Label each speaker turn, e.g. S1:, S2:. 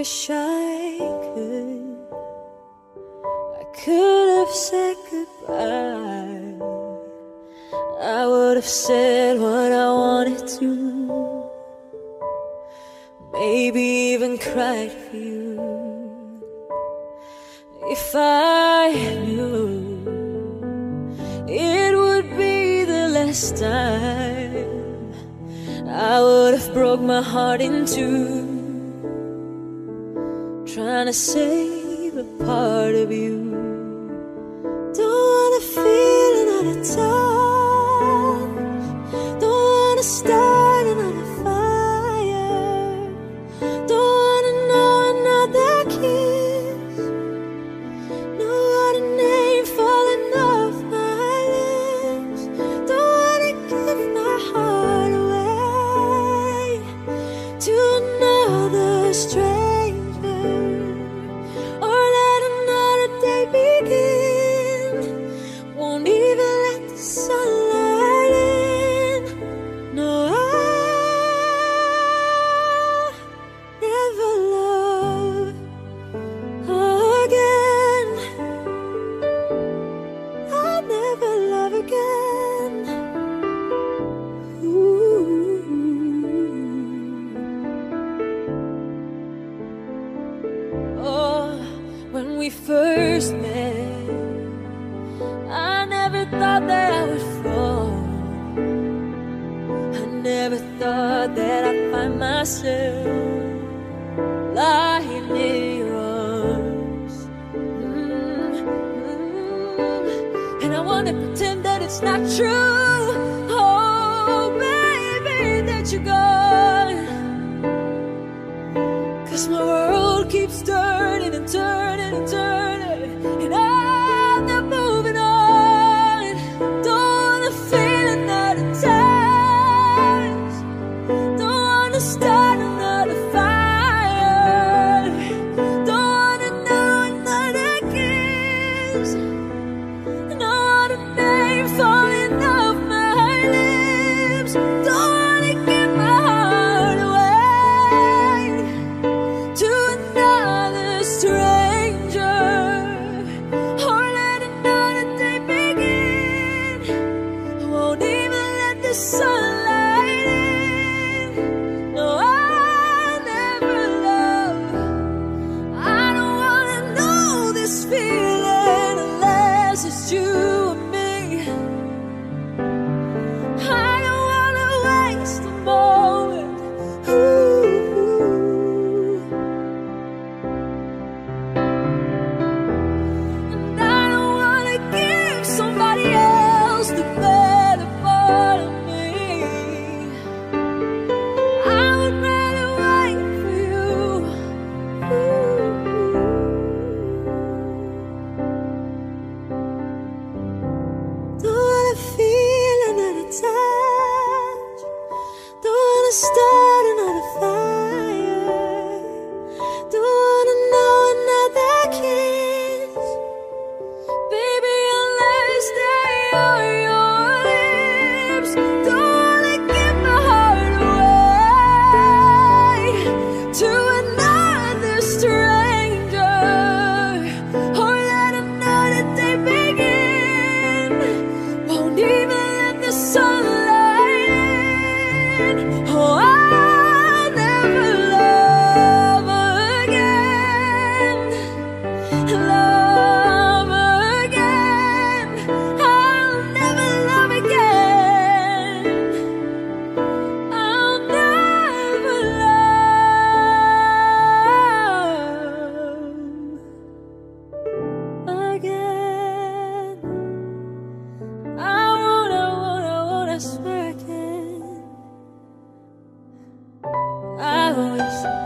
S1: wish I could. I could have said goodbye. I would have said what I wanted to. Maybe even cried for you. If I knew it would be the last time, I would have broke my heart in two trying to save a part of you. Don't wanna feel another touch. First met, I never thought that I would fall. I never thought that I'd find myself lying in your arms. Mm, mm. And I wanna pretend that it's not true. Oh, baby, that you're gone. Cause my world keeps turning and turning kiss. voice